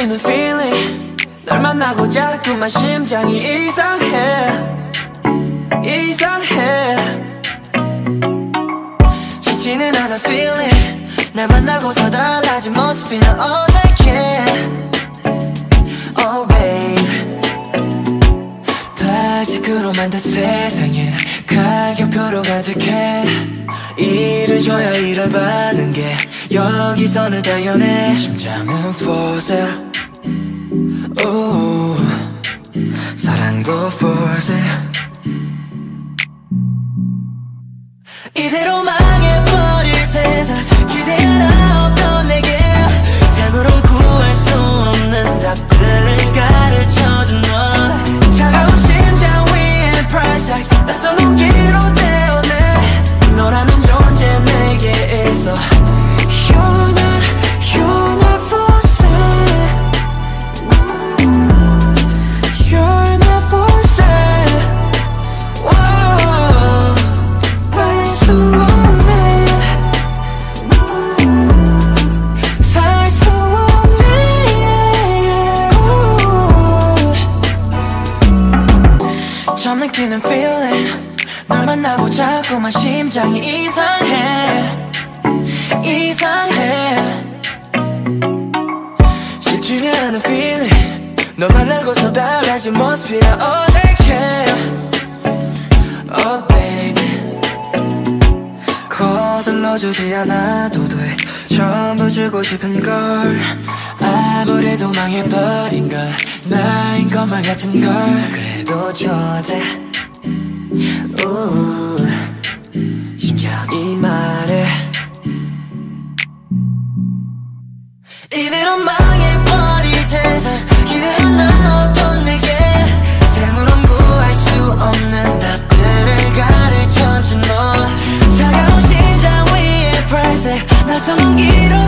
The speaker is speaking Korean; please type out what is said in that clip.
느끼는 feeling. 널 만나고 자꾸만 심장이 이상해. 이상해. 쉽지는 않아 feeling. 날 만나고서 달라진 모습이 난 어색해 Oh babe. 플라스틱으로 만든 세상에 가격표로 가득해. 일을 줘야 일을 받는 게 여기서는 당연해. 심장은 force. 오 사랑도 force. 이대로 망해버릴 세상. 기대 하나 없던 내게 삶으론 구할 수 없는 답들을 가르쳐준 너. 차가운 심장 위에 price tag. 낯선 처음 느끼는 feeling. 널 만나고 자꾸만 심장이 이상해. 이상해. 쉽지는 않은 feeling. 너 만나고서 달라진 모습이라 어색해. Oh baby. 거슬러 주지 않아도 돼. 전부 주고 싶은 걸. 아무래도 망해버린 걸. 나인 것만 같은 걸. 그래 또 초대 우 심장이 말해. 이대로 망해버릴 세상. 기대한 나 어떤 내게. 샘으론 구할 수 없는 답들을 가르쳐준 너. 차가운 심장 위에 발색 나서는 길어